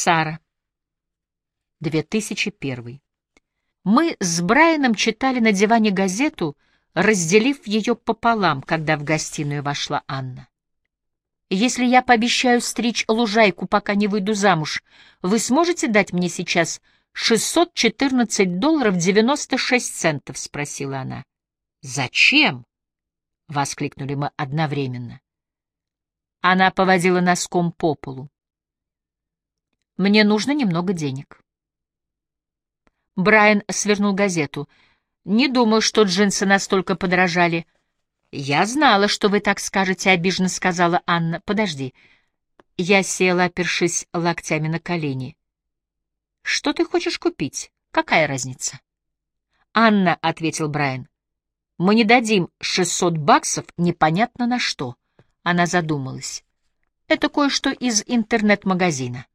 Сара. 2001. Мы с Брайаном читали на диване газету, разделив ее пополам, когда в гостиную вошла Анна. «Если я пообещаю стричь лужайку, пока не выйду замуж, вы сможете дать мне сейчас 614 долларов 96 центов?» — спросила она. «Зачем?» — воскликнули мы одновременно. Она поводила носком по полу. «Мне нужно немного денег». Брайан свернул газету. «Не думаю, что джинсы настолько подорожали». «Я знала, что вы так скажете», — обиженно сказала Анна. «Подожди». Я села, опершись локтями на колени. «Что ты хочешь купить? Какая разница?» «Анна», — ответил Брайан, — «мы не дадим шестьсот баксов непонятно на что». Она задумалась. «Это кое-что из интернет-магазина».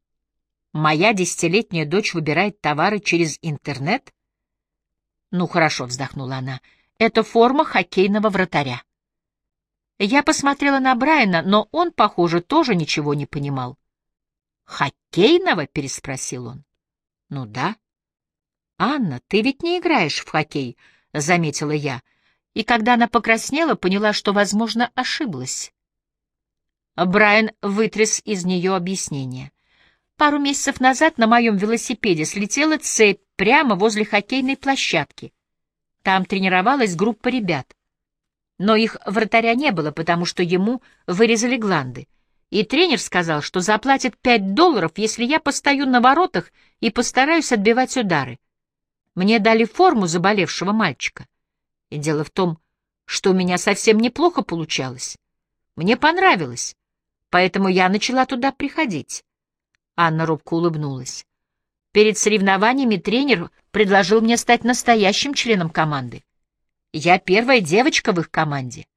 Моя десятилетняя дочь выбирает товары через интернет? Ну, хорошо, вздохнула она. Это форма хоккейного вратаря. Я посмотрела на Брайана, но он, похоже, тоже ничего не понимал. «Хоккейного?» — переспросил он. «Ну да». «Анна, ты ведь не играешь в хоккей», — заметила я, и когда она покраснела, поняла, что, возможно, ошиблась. Брайан вытряс из нее объяснение. Пару месяцев назад на моем велосипеде слетела цепь прямо возле хоккейной площадки. Там тренировалась группа ребят. Но их вратаря не было, потому что ему вырезали гланды. И тренер сказал, что заплатит пять долларов, если я постою на воротах и постараюсь отбивать удары. Мне дали форму заболевшего мальчика. И дело в том, что у меня совсем неплохо получалось. Мне понравилось, поэтому я начала туда приходить. Анна робко улыбнулась. Перед соревнованиями тренер предложил мне стать настоящим членом команды. Я первая девочка в их команде,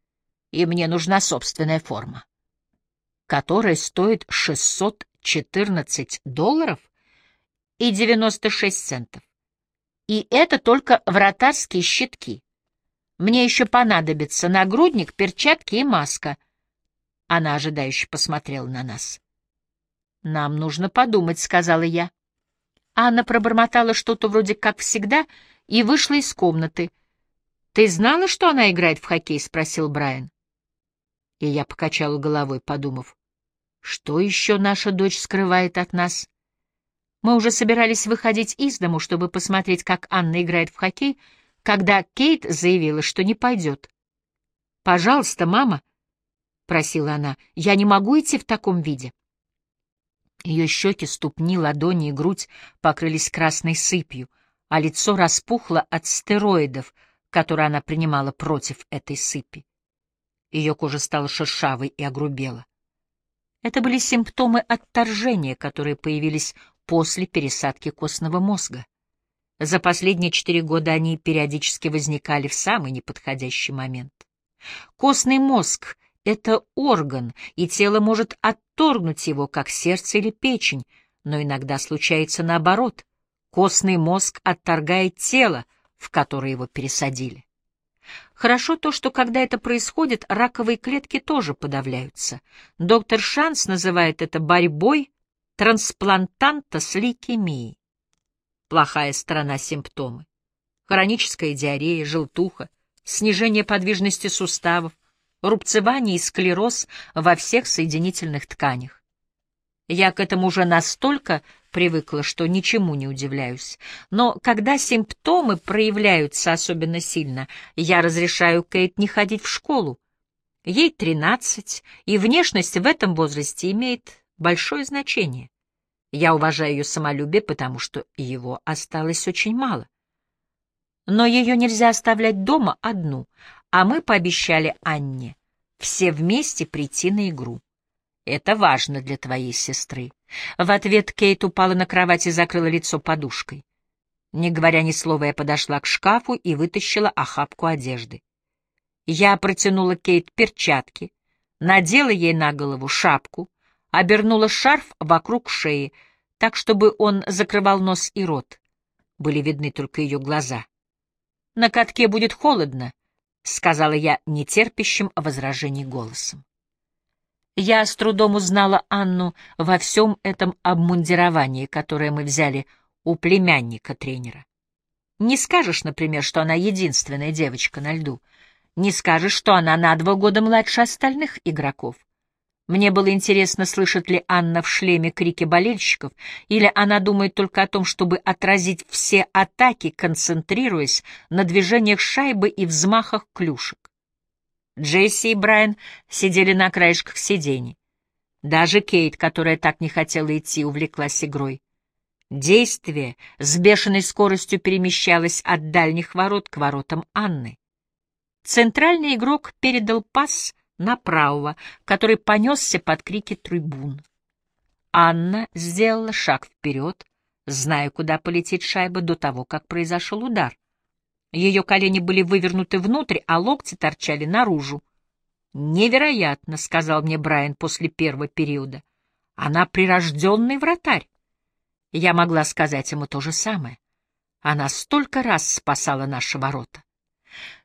и мне нужна собственная форма, которая стоит 614 долларов и 96 центов. И это только вратарские щитки. Мне еще понадобится нагрудник, перчатки и маска. Она ожидающе посмотрела на нас. «Нам нужно подумать», — сказала я. Анна пробормотала что-то вроде «как всегда» и вышла из комнаты. «Ты знала, что она играет в хоккей?» — спросил Брайан. И я покачала головой, подумав, что еще наша дочь скрывает от нас? Мы уже собирались выходить из дому, чтобы посмотреть, как Анна играет в хоккей, когда Кейт заявила, что не пойдет. «Пожалуйста, мама», — просила она, — «я не могу идти в таком виде». Ее щеки, ступни, ладони и грудь покрылись красной сыпью, а лицо распухло от стероидов, которые она принимала против этой сыпи. Ее кожа стала шершавой и огрубела. Это были симптомы отторжения, которые появились после пересадки костного мозга. За последние четыре года они периодически возникали в самый неподходящий момент. Костный мозг это орган, и тело может отторгнуть его, как сердце или печень, но иногда случается наоборот. Костный мозг отторгает тело, в которое его пересадили. Хорошо то, что когда это происходит, раковые клетки тоже подавляются. Доктор Шанс называет это борьбой трансплантанта с лейкемией. Плохая сторона симптомы. Хроническая диарея, желтуха, снижение подвижности суставов, рубцевание и склероз во всех соединительных тканях. Я к этому уже настолько привыкла, что ничему не удивляюсь. Но когда симптомы проявляются особенно сильно, я разрешаю Кейт не ходить в школу. Ей тринадцать, и внешность в этом возрасте имеет большое значение. Я уважаю ее самолюбие, потому что его осталось очень мало. Но ее нельзя оставлять дома одну, а мы пообещали Анне все вместе прийти на игру. Это важно для твоей сестры. В ответ Кейт упала на кровать и закрыла лицо подушкой. Не говоря ни слова, я подошла к шкафу и вытащила охапку одежды. Я протянула Кейт перчатки, надела ей на голову шапку, обернула шарф вокруг шеи, так, чтобы он закрывал нос и рот. Были видны только ее глаза. На катке будет холодно, — сказала я нетерпящим возражений голосом. Я с трудом узнала Анну во всем этом обмундировании, которое мы взяли у племянника тренера. Не скажешь, например, что она единственная девочка на льду. Не скажешь, что она на два года младше остальных игроков. Мне было интересно, слышит ли Анна в шлеме крики болельщиков, или она думает только о том, чтобы отразить все атаки, концентрируясь на движениях шайбы и взмахах клюшек. Джесси и Брайан сидели на краешках сидений. Даже Кейт, которая так не хотела идти, увлеклась игрой. Действие с бешеной скоростью перемещалось от дальних ворот к воротам Анны. Центральный игрок передал пас на правого, который понесся под крики трибун. Анна сделала шаг вперед, зная, куда полетит шайба до того, как произошел удар. Ее колени были вывернуты внутрь, а локти торчали наружу. «Невероятно», — сказал мне Брайан после первого периода. «Она прирожденный вратарь». Я могла сказать ему то же самое. Она столько раз спасала наши ворота.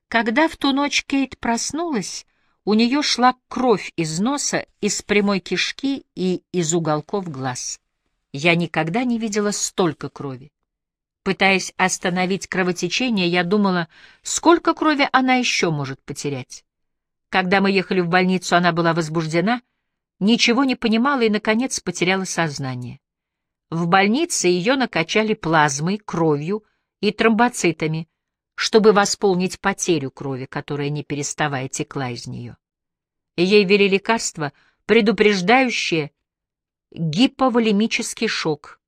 Когда в ту ночь Кейт проснулась, у нее шла кровь из носа, из прямой кишки и из уголков глаз. Я никогда не видела столько крови. Пытаясь остановить кровотечение, я думала, сколько крови она еще может потерять. Когда мы ехали в больницу, она была возбуждена, ничего не понимала и, наконец, потеряла сознание. В больнице ее накачали плазмой, кровью и тромбоцитами, чтобы восполнить потерю крови, которая не переставая текла из нее. Ей ввели лекарство, предупреждающее гиповолемический шок,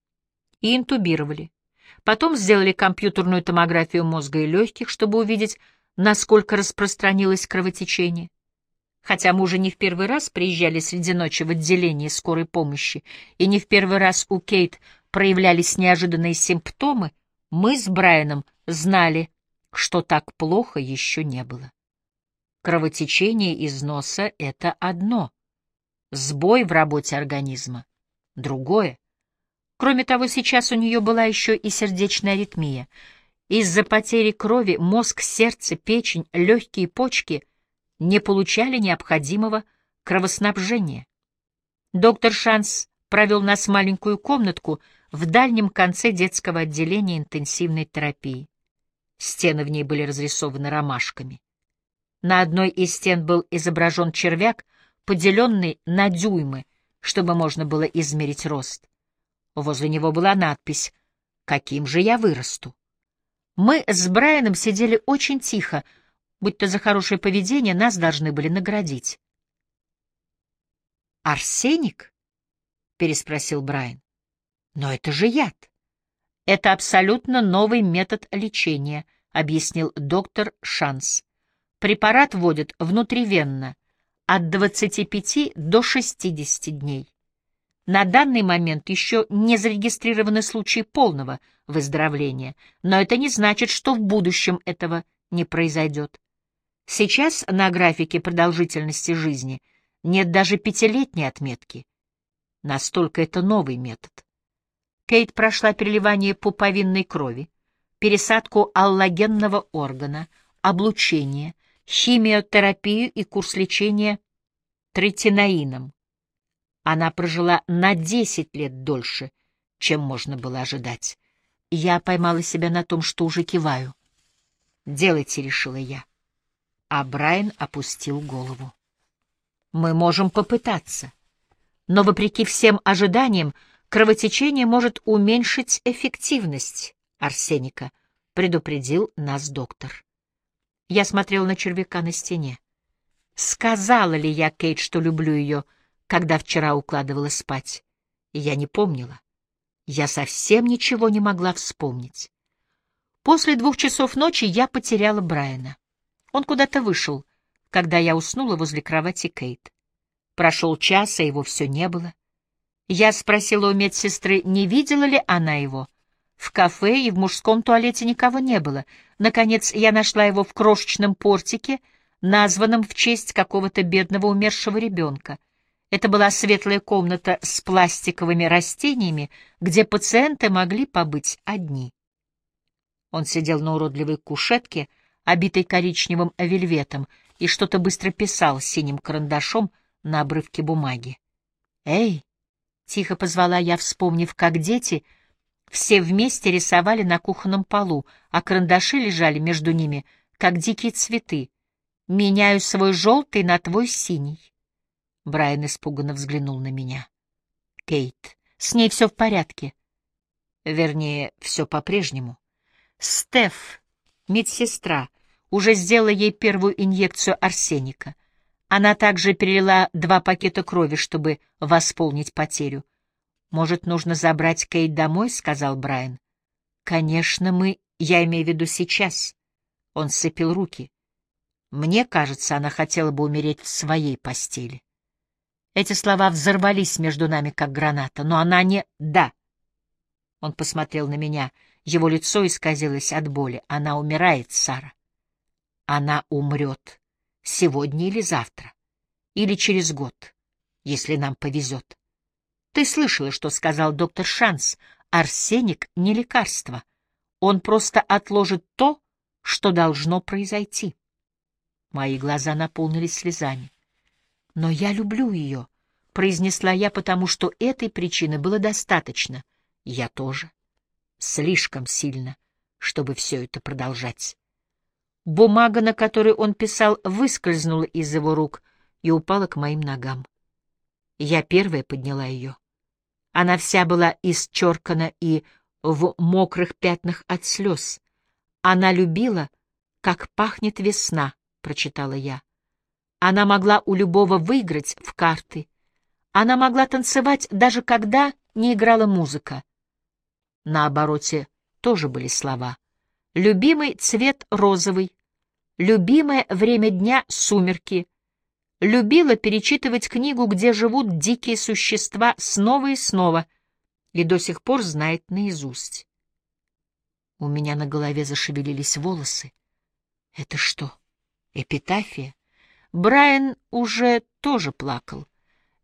и интубировали. Потом сделали компьютерную томографию мозга и легких, чтобы увидеть, насколько распространилось кровотечение. Хотя мы уже не в первый раз приезжали среди ночи в отделение скорой помощи, и не в первый раз у Кейт проявлялись неожиданные симптомы, мы с Брайаном знали, что так плохо еще не было. Кровотечение из носа — это одно, сбой в работе организма — другое. Кроме того, сейчас у нее была еще и сердечная аритмия. Из-за потери крови мозг, сердце, печень, легкие почки не получали необходимого кровоснабжения. Доктор Шанс провел нас в маленькую комнатку в дальнем конце детского отделения интенсивной терапии. Стены в ней были разрисованы ромашками. На одной из стен был изображен червяк, поделенный на дюймы, чтобы можно было измерить рост. Возле него была надпись «Каким же я вырасту?». Мы с Брайаном сидели очень тихо, будто за хорошее поведение нас должны были наградить. «Арсеник?» — переспросил Брайан. «Но это же яд». «Это абсолютно новый метод лечения», — объяснил доктор Шанс. «Препарат вводят внутривенно от 25 до 60 дней. На данный момент еще не зарегистрированы случаи полного выздоровления, но это не значит, что в будущем этого не произойдет. Сейчас на графике продолжительности жизни нет даже пятилетней отметки. Настолько это новый метод. Кейт прошла переливание пуповинной крови, пересадку аллогенного органа, облучение, химиотерапию и курс лечения третинаином. Она прожила на десять лет дольше, чем можно было ожидать. Я поймала себя на том, что уже киваю. «Делайте», — решила я. А Брайан опустил голову. «Мы можем попытаться. Но, вопреки всем ожиданиям, кровотечение может уменьшить эффективность арсеника», — предупредил нас доктор. Я смотрел на червяка на стене. Сказала ли я Кейт, что люблю ее, — когда вчера укладывалась спать. Я не помнила. Я совсем ничего не могла вспомнить. После двух часов ночи я потеряла Брайана. Он куда-то вышел, когда я уснула возле кровати Кейт. Прошел час, а его все не было. Я спросила у медсестры, не видела ли она его. В кафе и в мужском туалете никого не было. Наконец, я нашла его в крошечном портике, названном в честь какого-то бедного умершего ребенка. Это была светлая комната с пластиковыми растениями, где пациенты могли побыть одни. Он сидел на уродливой кушетке, обитой коричневым вельветом, и что-то быстро писал синим карандашом на обрывке бумаги. «Эй!» — тихо позвала я, вспомнив, как дети все вместе рисовали на кухонном полу, а карандаши лежали между ними, как дикие цветы. «Меняю свой желтый на твой синий». Брайан испуганно взглянул на меня. «Кейт, с ней все в порядке. Вернее, все по-прежнему. Стеф, медсестра, уже сделала ей первую инъекцию арсеника. Она также перелила два пакета крови, чтобы восполнить потерю. «Может, нужно забрать Кейт домой?» — сказал Брайан. «Конечно, мы... Я имею в виду сейчас». Он сцепил руки. Мне кажется, она хотела бы умереть в своей постели. Эти слова взорвались между нами, как граната, но она не... Да. Он посмотрел на меня. Его лицо исказилось от боли. Она умирает, Сара. Она умрет. Сегодня или завтра. Или через год, если нам повезет. Ты слышала, что сказал доктор Шанс. Арсеник — не лекарство. Он просто отложит то, что должно произойти. Мои глаза наполнились слезами. Но я люблю ее, — произнесла я, потому что этой причины было достаточно. Я тоже. Слишком сильно, чтобы все это продолжать. Бумага, на которой он писал, выскользнула из его рук и упала к моим ногам. Я первая подняла ее. Она вся была исчеркана и в мокрых пятнах от слез. Она любила, как пахнет весна, прочитала я. Она могла у любого выиграть в карты. Она могла танцевать, даже когда не играла музыка. На обороте тоже были слова. Любимый цвет розовый, любимое время дня — сумерки. Любила перечитывать книгу, где живут дикие существа, снова и снова, и до сих пор знает наизусть. У меня на голове зашевелились волосы. Это что, эпитафия? Брайан уже тоже плакал.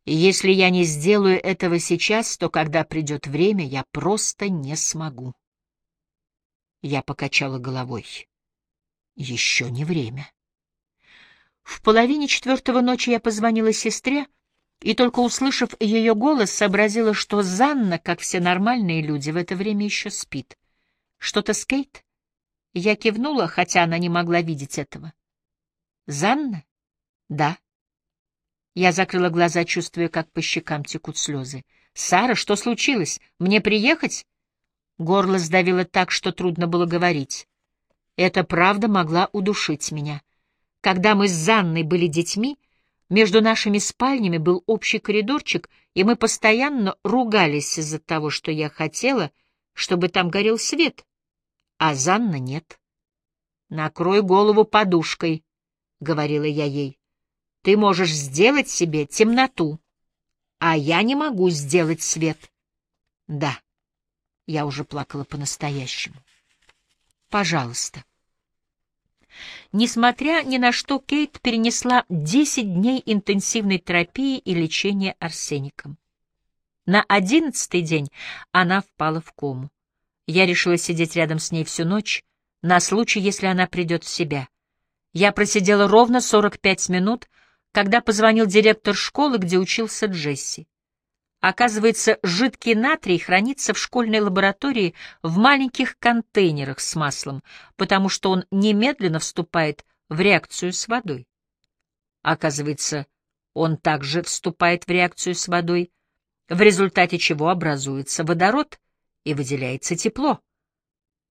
Если я не сделаю этого сейчас, то когда придет время, я просто не смогу. Я покачала головой. Еще не время. В половине четвертого ночи я позвонила сестре, и только услышав ее голос, сообразила, что Занна, как все нормальные люди, в это время еще спит. Что-то с Кейт? Я кивнула, хотя она не могла видеть этого. Занна? Да. Я закрыла глаза, чувствуя, как по щекам текут слезы. «Сара, что случилось? Мне приехать?» Горло сдавило так, что трудно было говорить. Это правда могла удушить меня. Когда мы с Занной были детьми, между нашими спальнями был общий коридорчик, и мы постоянно ругались из-за того, что я хотела, чтобы там горел свет, а Занна нет. «Накрой голову подушкой», — говорила я ей. Ты можешь сделать себе темноту, а я не могу сделать свет. Да, я уже плакала по-настоящему. Пожалуйста. Несмотря ни на что, Кейт перенесла 10 дней интенсивной терапии и лечения арсеником. На одиннадцатый день она впала в кому. Я решила сидеть рядом с ней всю ночь, на случай, если она придет в себя. Я просидела ровно 45 минут, когда позвонил директор школы, где учился Джесси. Оказывается, жидкий натрий хранится в школьной лаборатории в маленьких контейнерах с маслом, потому что он немедленно вступает в реакцию с водой. Оказывается, он также вступает в реакцию с водой, в результате чего образуется водород и выделяется тепло.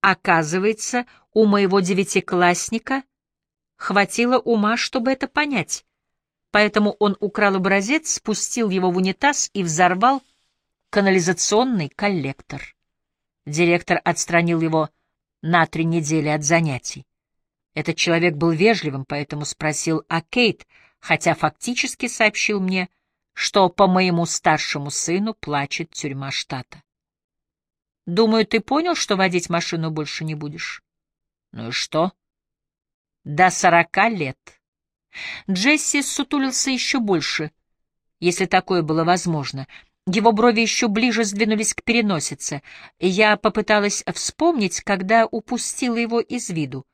Оказывается, у моего девятиклассника хватило ума, чтобы это понять поэтому он украл образец, спустил его в унитаз и взорвал канализационный коллектор. Директор отстранил его на три недели от занятий. Этот человек был вежливым, поэтому спросил о Кейт, хотя фактически сообщил мне, что по моему старшему сыну плачет тюрьма штата. «Думаю, ты понял, что водить машину больше не будешь?» «Ну и что?» «До сорока лет». Джесси сутулился еще больше, если такое было возможно. Его брови еще ближе сдвинулись к переносице. Я попыталась вспомнить, когда упустила его из виду.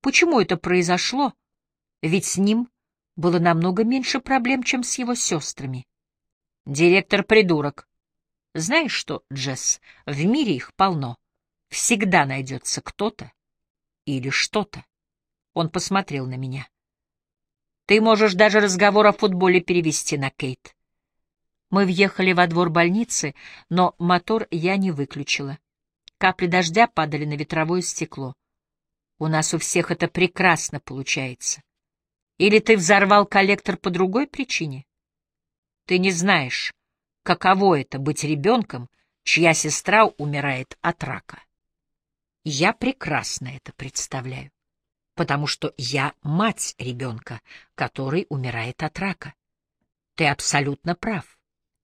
Почему это произошло? Ведь с ним было намного меньше проблем, чем с его сестрами. Директор — придурок. Знаешь что, Джесс, в мире их полно. Всегда найдется кто-то или что-то. Он посмотрел на меня. Ты можешь даже разговор о футболе перевести на Кейт. Мы въехали во двор больницы, но мотор я не выключила. Капли дождя падали на ветровое стекло. У нас у всех это прекрасно получается. Или ты взорвал коллектор по другой причине? Ты не знаешь, каково это быть ребенком, чья сестра умирает от рака. Я прекрасно это представляю, потому что я мать ребенка, который умирает от рака. Ты абсолютно прав.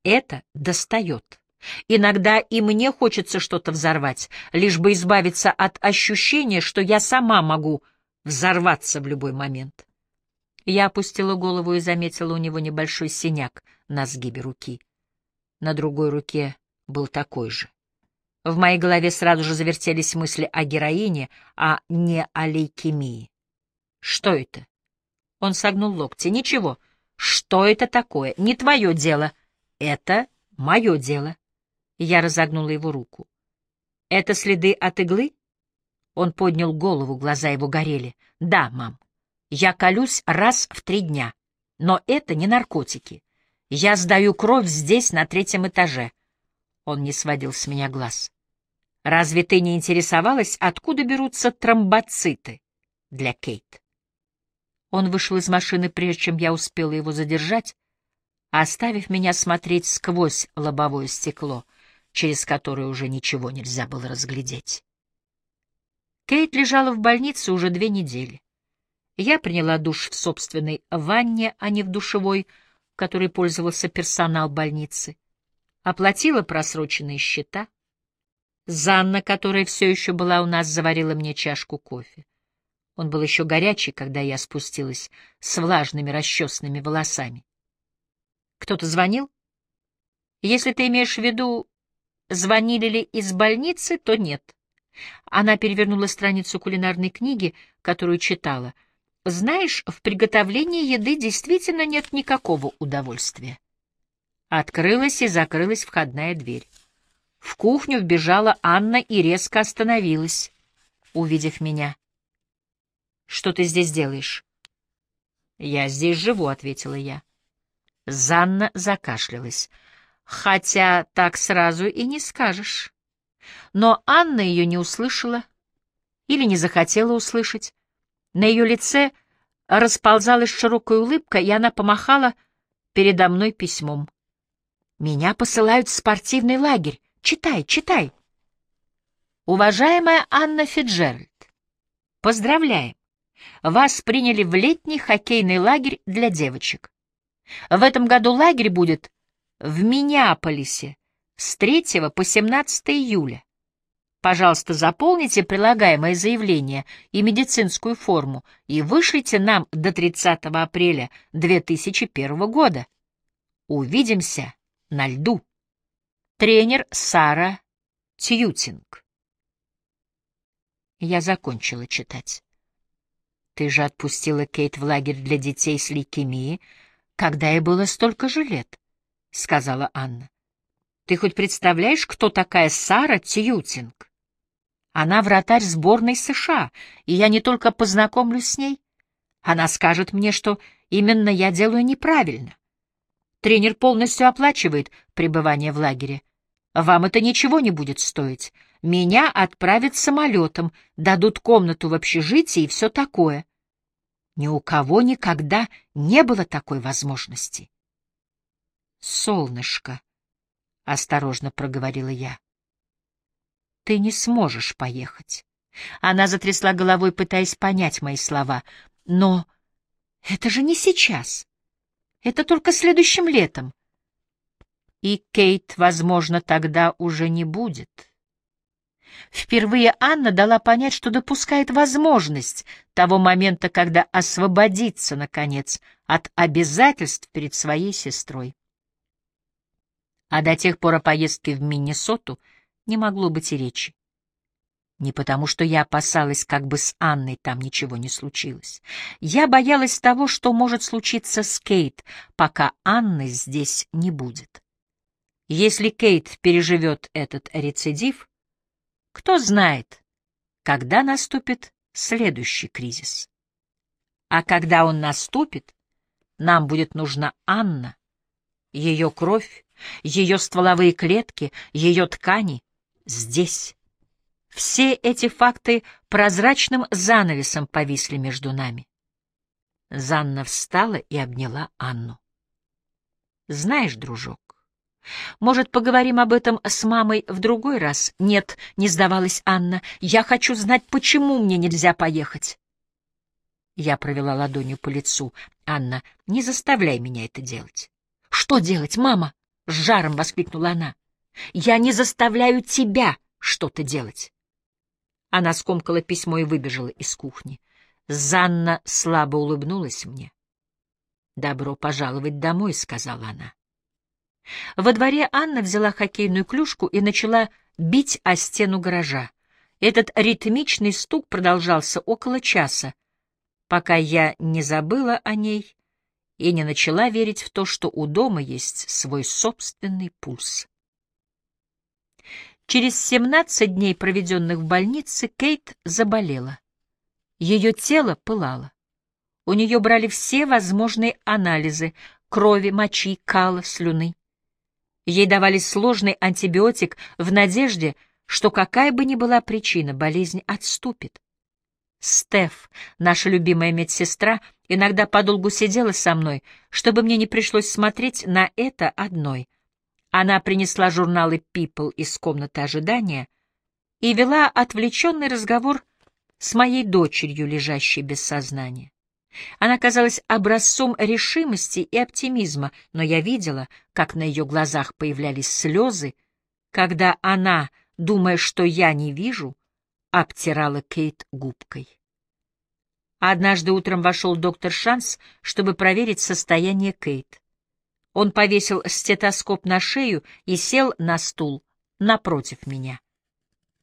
Это достает. Иногда и мне хочется что-то взорвать, лишь бы избавиться от ощущения, что я сама могу взорваться в любой момент. Я опустила голову и заметила у него небольшой синяк на сгибе руки. На другой руке был такой же. В моей голове сразу же завертелись мысли о героине, а не о лейкемии. Что это? Он согнул локти. Ничего. Что это такое? Не твое дело. Это мое дело. Я разогнула его руку. Это следы от иглы? Он поднял голову, глаза его горели. Да, мам. Я колюсь раз в три дня. Но это не наркотики. Я сдаю кровь здесь, на третьем этаже. Он не сводил с меня глаз. Разве ты не интересовалась, откуда берутся тромбоциты для Кейт? Он вышел из машины, прежде чем я успела его задержать, оставив меня смотреть сквозь лобовое стекло — через который уже ничего нельзя было разглядеть. Кейт лежала в больнице уже две недели. Я приняла душ в собственной ванне, а не в душевой, которой пользовался персонал больницы. Оплатила просроченные счета. Занна, которая все еще была у нас, заварила мне чашку кофе. Он был еще горячий, когда я спустилась с влажными расчесанными волосами. Кто-то звонил? Если ты имеешь в виду Звонили ли из больницы, то нет. Она перевернула страницу кулинарной книги, которую читала. Знаешь, в приготовлении еды действительно нет никакого удовольствия. Открылась и закрылась входная дверь. В кухню вбежала Анна и резко остановилась, увидев меня. «Что ты здесь делаешь?» «Я здесь живу», — ответила я. Занна закашлялась хотя так сразу и не скажешь. Но Анна ее не услышала или не захотела услышать. На ее лице расползалась широкая улыбка, и она помахала передо мной письмом. «Меня посылают в спортивный лагерь. Читай, читай». Уважаемая Анна Фиджеральд, поздравляем! Вас приняли в летний хоккейный лагерь для девочек. В этом году лагерь будет в Миннеаполисе с 3 по 17 июля. Пожалуйста, заполните прилагаемое заявление и медицинскую форму и вышлите нам до 30 апреля 2001 года. Увидимся на льду. Тренер Сара Тьютинг. Я закончила читать. Ты же отпустила Кейт в лагерь для детей с лейкемией, когда ей было столько же лет. — сказала Анна. «Ты хоть представляешь, кто такая Сара Тьютинг? Она вратарь сборной США, и я не только познакомлюсь с ней. Она скажет мне, что именно я делаю неправильно. Тренер полностью оплачивает пребывание в лагере. Вам это ничего не будет стоить. Меня отправят самолетом, дадут комнату в общежитии и все такое. Ни у кого никогда не было такой возможности. «Солнышко», — осторожно проговорила я, — «ты не сможешь поехать». Она затрясла головой, пытаясь понять мои слова. «Но это же не сейчас. Это только следующим летом. И Кейт, возможно, тогда уже не будет». Впервые Анна дала понять, что допускает возможность того момента, когда освободится, наконец, от обязательств перед своей сестрой а до тех пор о поездке в Миннесоту не могло быть и речи. Не потому, что я опасалась, как бы с Анной там ничего не случилось. Я боялась того, что может случиться с Кейт, пока Анны здесь не будет. Если Кейт переживет этот рецидив, кто знает, когда наступит следующий кризис. А когда он наступит, нам будет нужна Анна, ее кровь, ее стволовые клетки, ее ткани здесь. Все эти факты прозрачным занавесом повисли между нами. Занна встала и обняла Анну. «Знаешь, дружок, может, поговорим об этом с мамой в другой раз?» «Нет», — не сдавалась Анна, — «я хочу знать, почему мне нельзя поехать». Я провела ладонью по лицу. «Анна, не заставляй меня это делать». «Что делать, мама?» — с жаром воскликнула она. «Я не заставляю тебя что-то делать». Она скомкала письмо и выбежала из кухни. Занна слабо улыбнулась мне. «Добро пожаловать домой», — сказала она. Во дворе Анна взяла хоккейную клюшку и начала бить о стену гаража. Этот ритмичный стук продолжался около часа, пока я не забыла о ней и не начала верить в то, что у дома есть свой собственный пульс. Через 17 дней, проведенных в больнице, Кейт заболела. Ее тело пылало. У нее брали все возможные анализы — крови, мочи, кала, слюны. Ей давали сложный антибиотик в надежде, что какая бы ни была причина, болезнь отступит. Стеф, наша любимая медсестра, иногда подолгу сидела со мной, чтобы мне не пришлось смотреть на это одной — она принесла журналы People из комнаты ожидания и вела отвлеченный разговор с моей дочерью, лежащей без сознания. Она казалась образцом решимости и оптимизма, но я видела, как на ее глазах появлялись слезы, когда она, думая, что я не вижу, обтирала Кейт губкой. Однажды утром вошел доктор Шанс, чтобы проверить состояние Кейт. Он повесил стетоскоп на шею и сел на стул напротив меня.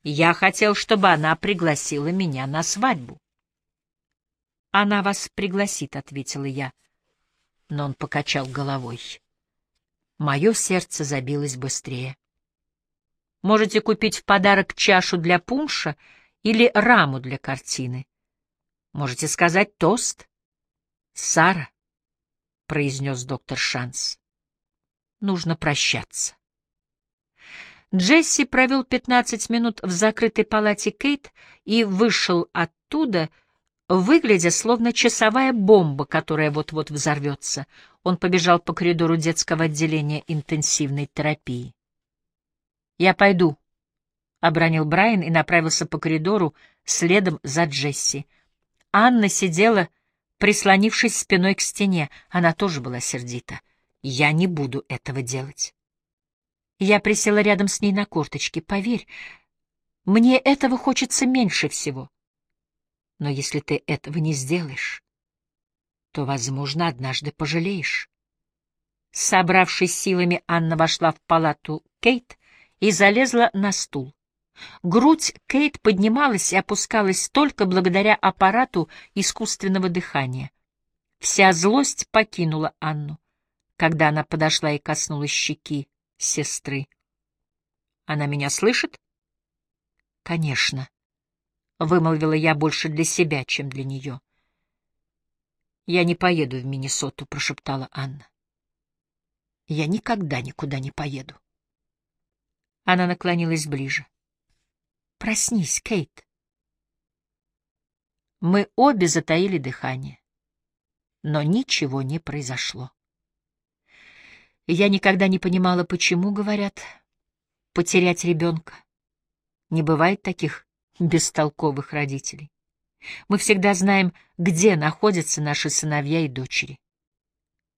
Я хотел, чтобы она пригласила меня на свадьбу. «Она вас пригласит», — ответила я. Но он покачал головой. Мое сердце забилось быстрее. «Можете купить в подарок чашу для пунша или раму для картины. Можете сказать тост?» «Сара», — произнес доктор Шанс. «Нужно прощаться». Джесси провел пятнадцать минут в закрытой палате Кейт и вышел оттуда, выглядя словно часовая бомба, которая вот-вот взорвется. Он побежал по коридору детского отделения интенсивной терапии. «Я пойду», — обронил Брайан и направился по коридору следом за Джесси. Анна сидела прислонившись спиной к стене. Она тоже была сердита. «Я не буду этого делать». Я присела рядом с ней на корточки. «Поверь, мне этого хочется меньше всего. Но если ты этого не сделаешь, то, возможно, однажды пожалеешь». Собравшись силами, Анна вошла в палату Кейт и залезла на стул. Грудь Кейт поднималась и опускалась только благодаря аппарату искусственного дыхания. Вся злость покинула Анну, когда она подошла и коснулась щеки сестры. «Она меня слышит?» «Конечно», — вымолвила я больше для себя, чем для нее. «Я не поеду в Миннесоту», — прошептала Анна. «Я никогда никуда не поеду». Она наклонилась ближе. Проснись, Кейт. Мы обе затаили дыхание, но ничего не произошло. Я никогда не понимала, почему, говорят, потерять ребенка. Не бывает таких бестолковых родителей. Мы всегда знаем, где находятся наши сыновья и дочери.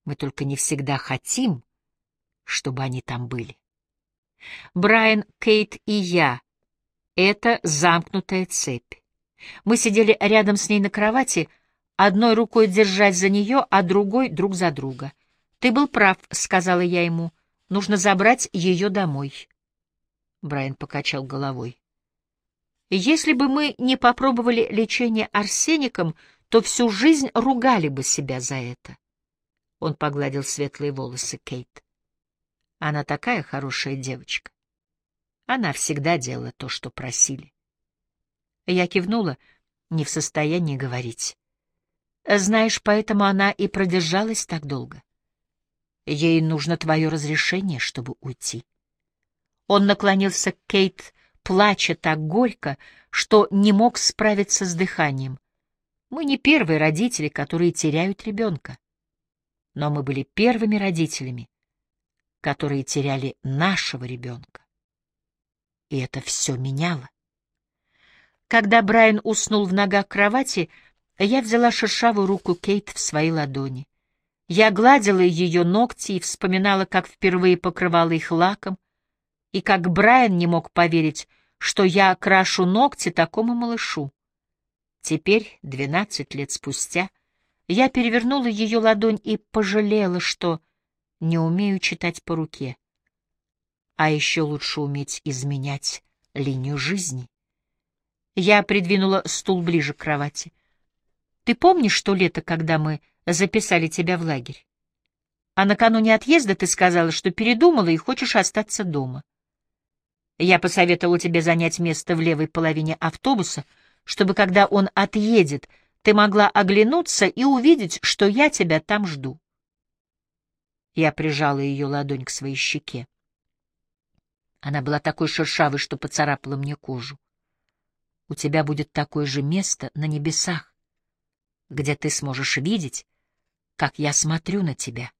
Мы только не всегда хотим, чтобы они там были. Брайан, Кейт и я это замкнутая цепь. Мы сидели рядом с ней на кровати, одной рукой держась за нее, а другой друг за друга. «Ты был прав», — сказала я ему. «Нужно забрать ее домой». Брайан покачал головой. Если бы мы не попробовали лечение арсеником, то всю жизнь ругали бы себя за это. Он погладил светлые волосы Кейт. Она такая хорошая девочка. Она всегда делала то, что просили. Я кивнула, не в состоянии говорить. Знаешь, поэтому она и продержалась так долго. Ей нужно твое разрешение, чтобы уйти. Он наклонился к Кейт, плача так горько, что не мог справиться с дыханием. Мы не первые родители, которые теряют ребенка. Но мы были первыми родителями, которые теряли нашего ребенка. И это все меняло. Когда Брайан уснул в ногах кровати, я взяла шершавую руку Кейт в свои ладони. Я гладила ее ногти и вспоминала, как впервые покрывала их лаком, и как Брайан не мог поверить, что я крашу ногти такому малышу. Теперь, двенадцать лет спустя, я перевернула ее ладонь и пожалела, что не умею читать по руке. А еще лучше уметь изменять линию жизни. Я придвинула стул ближе к кровати. Ты помнишь то лето, когда мы записали тебя в лагерь? А накануне отъезда ты сказала, что передумала и хочешь остаться дома. Я посоветовала тебе занять место в левой половине автобуса, чтобы, когда он отъедет, ты могла оглянуться и увидеть, что я тебя там жду. Я прижала ее ладонь к своей щеке. Она была такой шершавой, что поцарапала мне кожу. У тебя будет такое же место на небесах, где ты сможешь видеть, как я смотрю на тебя.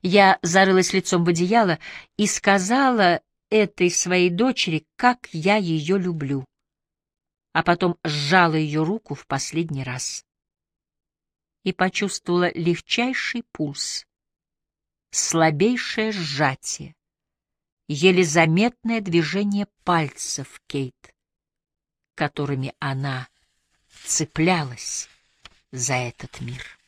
Я зарылась лицом в одеяло и сказала этой своей дочери, как я ее люблю, а потом сжала ее руку в последний раз и почувствовала легчайший пульс, слабейшее сжатие, еле заметное движение пальцев Кейт, которыми она цеплялась за этот мир.